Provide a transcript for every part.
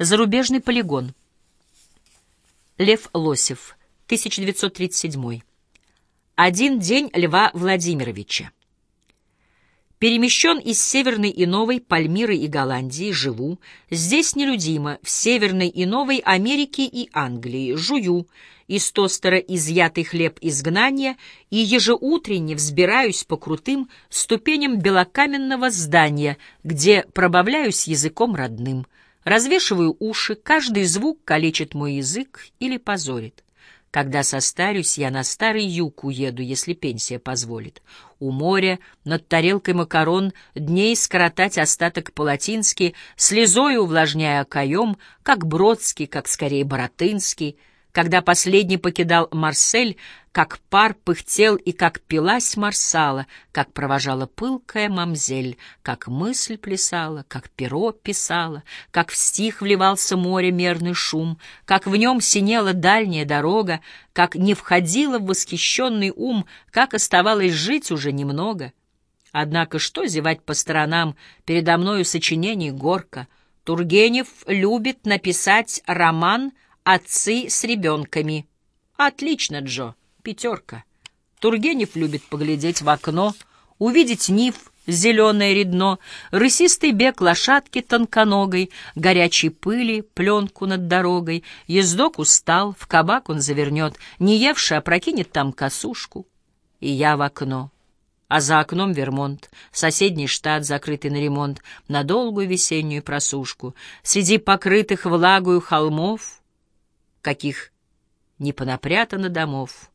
Зарубежный полигон. Лев Лосев, 1937. Один день Льва Владимировича. Перемещен из Северной и Новой Пальмиры и Голландии, живу. Здесь нелюдимо, в Северной и Новой Америке и Англии. Жую из тостера изъятый хлеб изгнания и ежеутренне взбираюсь по крутым ступеням белокаменного здания, где пробавляюсь языком родным. Развешиваю уши, каждый звук калечит мой язык или позорит. Когда состарюсь, я на старый юг уеду, если пенсия позволит. У моря, над тарелкой макарон, дней скоротать остаток по-латински, слезой увлажняя окоем, как Бродский, как скорее Боротынский — когда последний покидал Марсель, как пар пыхтел и как пилась Марсала, как провожала пылкая мамзель, как мысль плясала, как перо писала, как в стих вливался море мерный шум, как в нем синела дальняя дорога, как не входила в восхищенный ум, как оставалось жить уже немного. Однако что зевать по сторонам, передо мною сочинений горка? Тургенев любит написать роман — Отцы с ребенками. Отлично, Джо, пятерка. Тургенев любит поглядеть в окно, увидеть ниф, зеленое редно, рысистый бег лошадки тонконогой, горячей пыли, пленку над дорогой. Ездок устал, в кабак он завернет, не евший опрокинет там косушку. И я в окно. А за окном Вермонт, соседний штат, закрытый на ремонт, на долгую весеннюю просушку. Среди покрытых влагою холмов каких не понапрятано домов,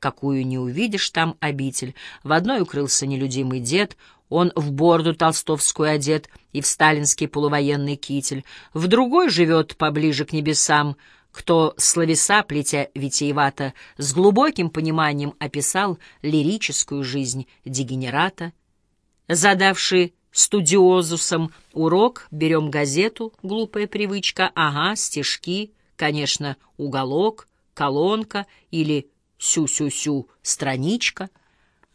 какую не увидишь там обитель. В одной укрылся нелюдимый дед, он в борду толстовскую одет и в сталинский полувоенный китель, в другой живет поближе к небесам, кто словеса, плетя витиевато, с глубоким пониманием описал лирическую жизнь дегенерата. Задавший студиозусом урок, берем газету, глупая привычка, ага, стишки — Конечно, уголок, колонка или сю-сю-сю страничка.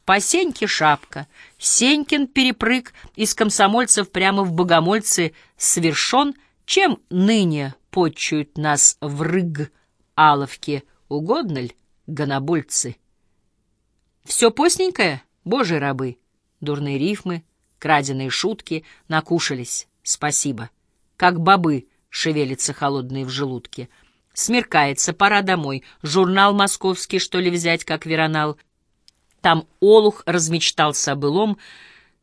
По Сеньке шапка. Сенькин перепрыг из комсомольцев прямо в богомольцы совершен, чем ныне почуют нас в рыг аловке. Угодно ли, гонобольцы? Все постненькое, божьи рабы. Дурные рифмы, краденые шутки, накушались. Спасибо. Как бобы — шевелится холодные в желудке. Смеркается, пора домой. Журнал московский, что ли, взять, как веронал. Там Олух размечтался о былом,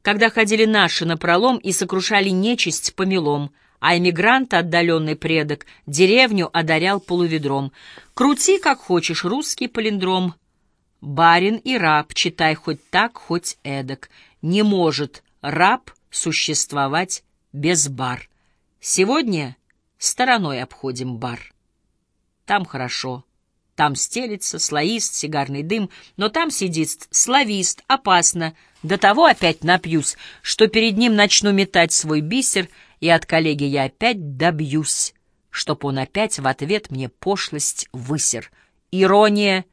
когда ходили наши напролом и сокрушали нечисть помелом, а эмигрант, отдаленный предок, деревню одарял полуведром. Крути, как хочешь, русский палиндром. Барин и раб, читай хоть так, хоть эдак. Не может раб существовать без бар. Сегодня стороной обходим бар. Там хорошо. Там стелится, слоист, сигарный дым, но там сидит славист, опасно. До того опять напьюсь, что перед ним начну метать свой бисер, и от коллеги я опять добьюсь, чтоб он опять в ответ мне пошлость высер. Ирония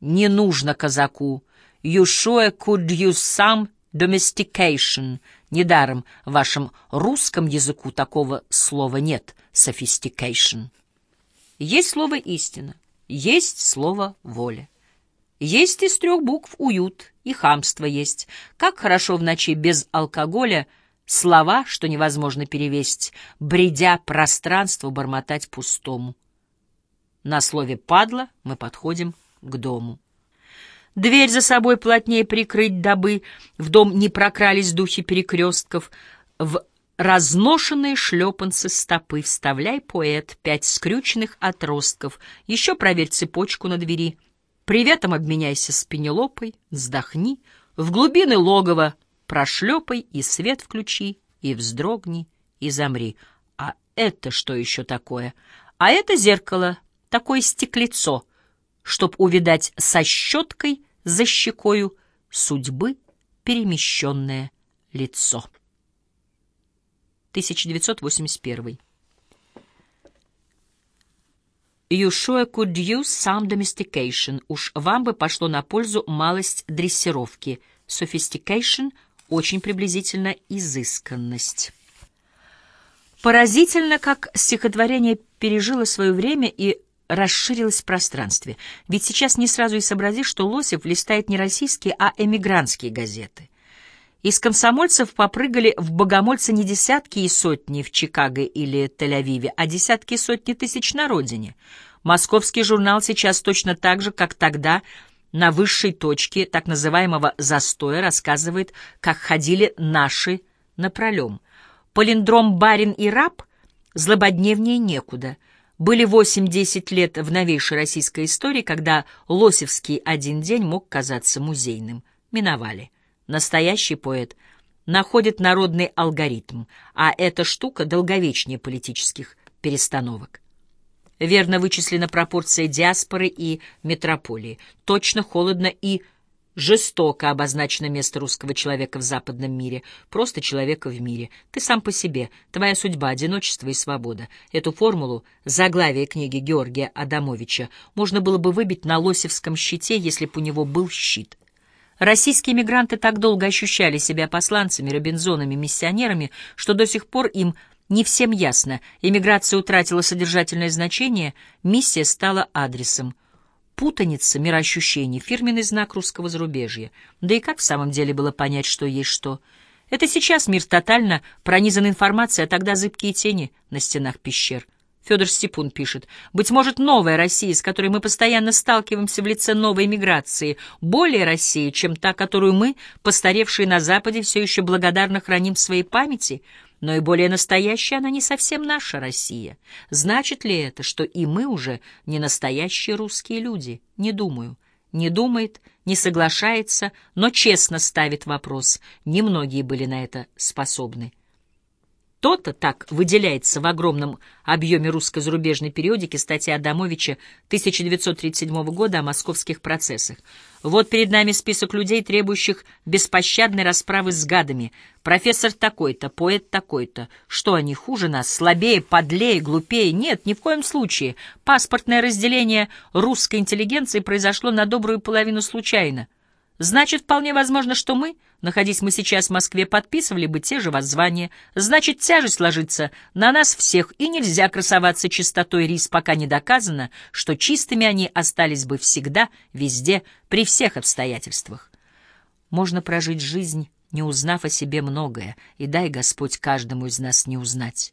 не нужно казаку. You sure could use some domestication. Недаром в вашем русском языку такого слова нет — sophistication. Есть слово «истина», есть слово «воля». Есть из трех букв «уют» и «хамство» есть. Как хорошо в ночи без алкоголя слова, что невозможно перевесить, бредя пространство бормотать пустому. На слове «падла» мы подходим к дому. Дверь за собой плотнее прикрыть, дабы в дом не прокрались духи перекрестков. В разношенные шлепанцы стопы вставляй, поэт, пять скрюченных отростков. Еще проверь цепочку на двери. Приветом обменяйся с Пенелопой, вздохни. В глубины логова прошлепай и свет включи, и вздрогни, и замри. А это что еще такое? А это зеркало, такое стеклецо, чтоб увидать со щеткой за щекою судьбы перемещенное лицо. 1981. You sure could use some domestication. Уж вам бы пошло на пользу малость дрессировки. Sophistication — очень приблизительно изысканность. Поразительно, как стихотворение пережило свое время и расширилось в пространстве. Ведь сейчас не сразу и сообразишь, что Лосев листает не российские, а эмигрантские газеты. Из комсомольцев попрыгали в богомольцы не десятки и сотни в Чикаго или Тель-Авиве, а десятки и сотни тысяч на родине. Московский журнал сейчас точно так же, как тогда, на высшей точке так называемого «застоя» рассказывает, как ходили наши напролем. Полиндром «Барин и раб» злободневнее некуда. Были 8-10 лет в новейшей российской истории, когда Лосевский один день мог казаться музейным. Миновали. Настоящий поэт находит народный алгоритм, а эта штука долговечнее политических перестановок. Верно вычислена пропорция диаспоры и метрополии. Точно, холодно и жестоко обозначено место русского человека в западном мире, просто человека в мире. Ты сам по себе, твоя судьба, одиночество и свобода. Эту формулу, заглавие книги Георгия Адамовича, можно было бы выбить на Лосевском щите, если бы у него был щит. Российские мигранты так долго ощущали себя посланцами, робинзонами, миссионерами, что до сих пор им не всем ясно. Эмиграция утратила содержательное значение, миссия стала адресом. Путаница, мироощущений, фирменный знак русского зарубежья. Да и как в самом деле было понять, что есть что? Это сейчас мир тотально пронизан информацией, а тогда зыбкие тени на стенах пещер — Федор Степун пишет, «Быть может, новая Россия, с которой мы постоянно сталкиваемся в лице новой миграции, более Россия, чем та, которую мы, постаревшие на Западе, все еще благодарно храним в своей памяти, но и более настоящая она не совсем наша Россия. Значит ли это, что и мы уже не настоящие русские люди? Не думаю. Не думает, не соглашается, но честно ставит вопрос. Немногие были на это способны. То-то так выделяется в огромном объеме русской зарубежной периодики статья Адамовича 1937 года о московских процессах. Вот перед нами список людей, требующих беспощадной расправы с гадами. Профессор такой-то, поэт такой-то. Что они, хуже нас, слабее, подлее, глупее? Нет, ни в коем случае. Паспортное разделение русской интеллигенции произошло на добрую половину случайно. Значит, вполне возможно, что мы, находясь мы сейчас в Москве, подписывали бы те же воззвания. Значит, тяжесть ложится на нас всех, и нельзя красоваться чистотой рис, пока не доказано, что чистыми они остались бы всегда, везде, при всех обстоятельствах. Можно прожить жизнь, не узнав о себе многое, и дай Господь каждому из нас не узнать.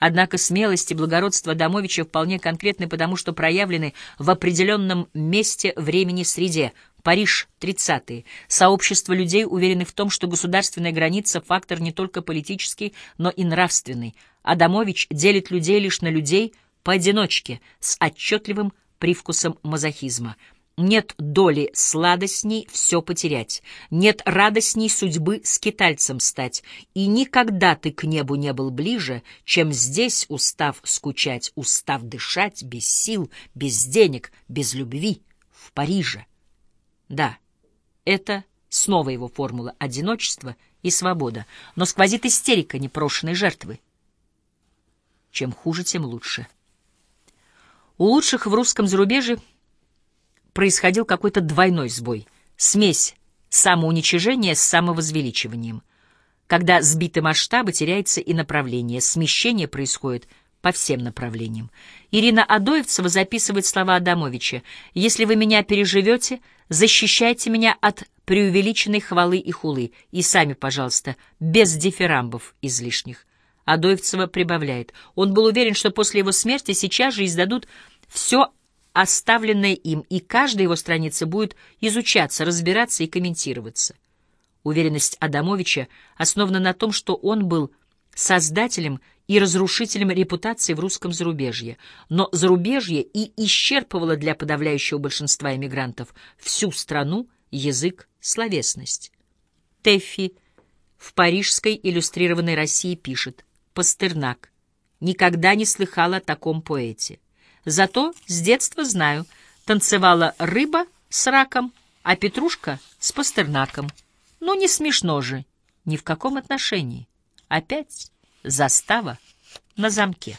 Однако смелость и благородство Домовича вполне конкретны, потому что проявлены в определенном месте, времени, среде. Париж, 30-е. Сообщество людей уверены в том, что государственная граница — фактор не только политический, но и нравственный. Адамович делит людей лишь на людей поодиночке, с отчетливым привкусом мазохизма — нет доли сладостней все потерять, нет радостней судьбы скитальцем стать, и никогда ты к небу не был ближе, чем здесь, устав скучать, устав дышать, без сил, без денег, без любви, в Париже. Да, это снова его формула одиночества и свобода, но сквозит истерика непрошенной жертвы. Чем хуже, тем лучше. У лучших в русском зарубежье происходил какой-то двойной сбой, смесь самоуничижения с самовозвеличиванием. Когда сбиты масштабы, теряется и направление, смещение происходит по всем направлениям. Ирина Адоевцева записывает слова Адамовича «Если вы меня переживете, защищайте меня от преувеличенной хвалы и хулы, и сами, пожалуйста, без дифирамбов излишних». Адоевцева прибавляет. Он был уверен, что после его смерти сейчас же издадут все оставленное им, и каждая его страница будет изучаться, разбираться и комментироваться. Уверенность Адамовича основана на том, что он был создателем и разрушителем репутации в русском зарубежье, но зарубежье и исчерпывало для подавляющего большинства эмигрантов всю страну, язык, словесность. Теффи в парижской иллюстрированной России пишет «Пастернак. Никогда не слыхала о таком поэте». Зато с детства знаю, танцевала рыба с раком, а петрушка с пастернаком. Ну, не смешно же, ни в каком отношении. Опять застава на замке.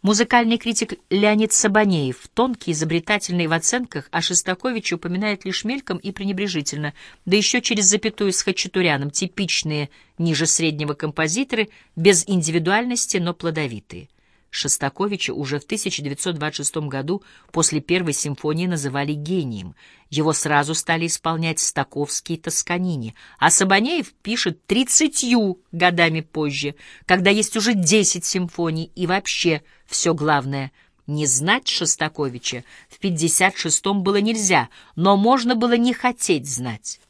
Музыкальный критик Леонид Сабанеев, тонкий, изобретательный в оценках, о Шостаковиче упоминает лишь мельком и пренебрежительно, да еще через запятую с Хачатуряном, типичные ниже среднего композиторы, без индивидуальности, но плодовитые. Шостаковича уже в 1926 году после первой симфонии называли гением. Его сразу стали исполнять Стаковский и Тосканини, а Сабанеев пишет тридцатью годами позже, когда есть уже десять симфоний и вообще все главное — не знать Шостаковича в 56-м было нельзя, но можно было не хотеть знать.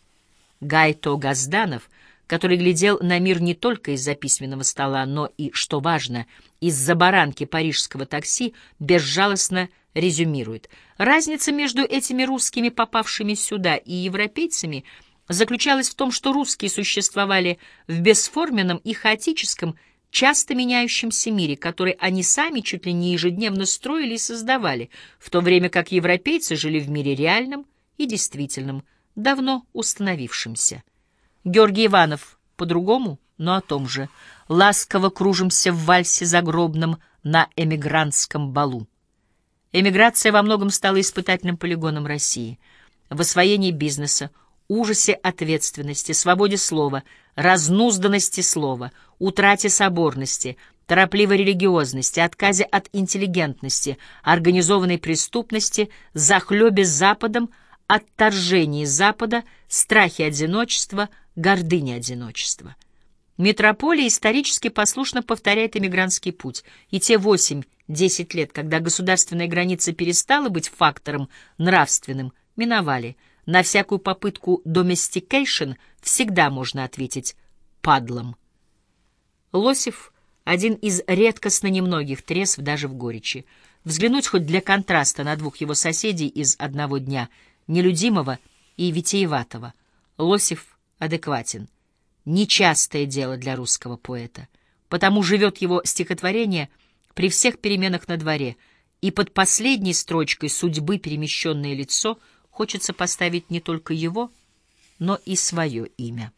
Гайто Газданов — который глядел на мир не только из-за письменного стола, но и, что важно, из-за баранки парижского такси, безжалостно резюмирует. Разница между этими русскими, попавшими сюда, и европейцами заключалась в том, что русские существовали в бесформенном и хаотическом, часто меняющемся мире, который они сами чуть ли не ежедневно строили и создавали, в то время как европейцы жили в мире реальном и действительном, давно установившемся. Георгий Иванов по-другому, но о том же. Ласково кружимся в вальсе загробном на эмигрантском балу. Эмиграция во многом стала испытательным полигоном России. В освоении бизнеса, ужасе ответственности, свободе слова, разнузданности слова, утрате соборности, торопливой религиозности, отказе от интеллигентности, организованной преступности, захлебе Западом, отторжении Запада, страхе одиночества, гордыне одиночества. Метрополия исторически послушно повторяет эмигрантский путь, и те восемь-десять лет, когда государственная граница перестала быть фактором нравственным, миновали. На всякую попытку domestication всегда можно ответить «падлом». Лосев — один из редкостно немногих трезв даже в горечи. Взглянуть хоть для контраста на двух его соседей из одного дня, нелюдимого и витиеватого. Лосев — адекватен. Нечастое дело для русского поэта. Потому живет его стихотворение при всех переменах на дворе, и под последней строчкой «Судьбы перемещенное лицо» хочется поставить не только его, но и свое имя.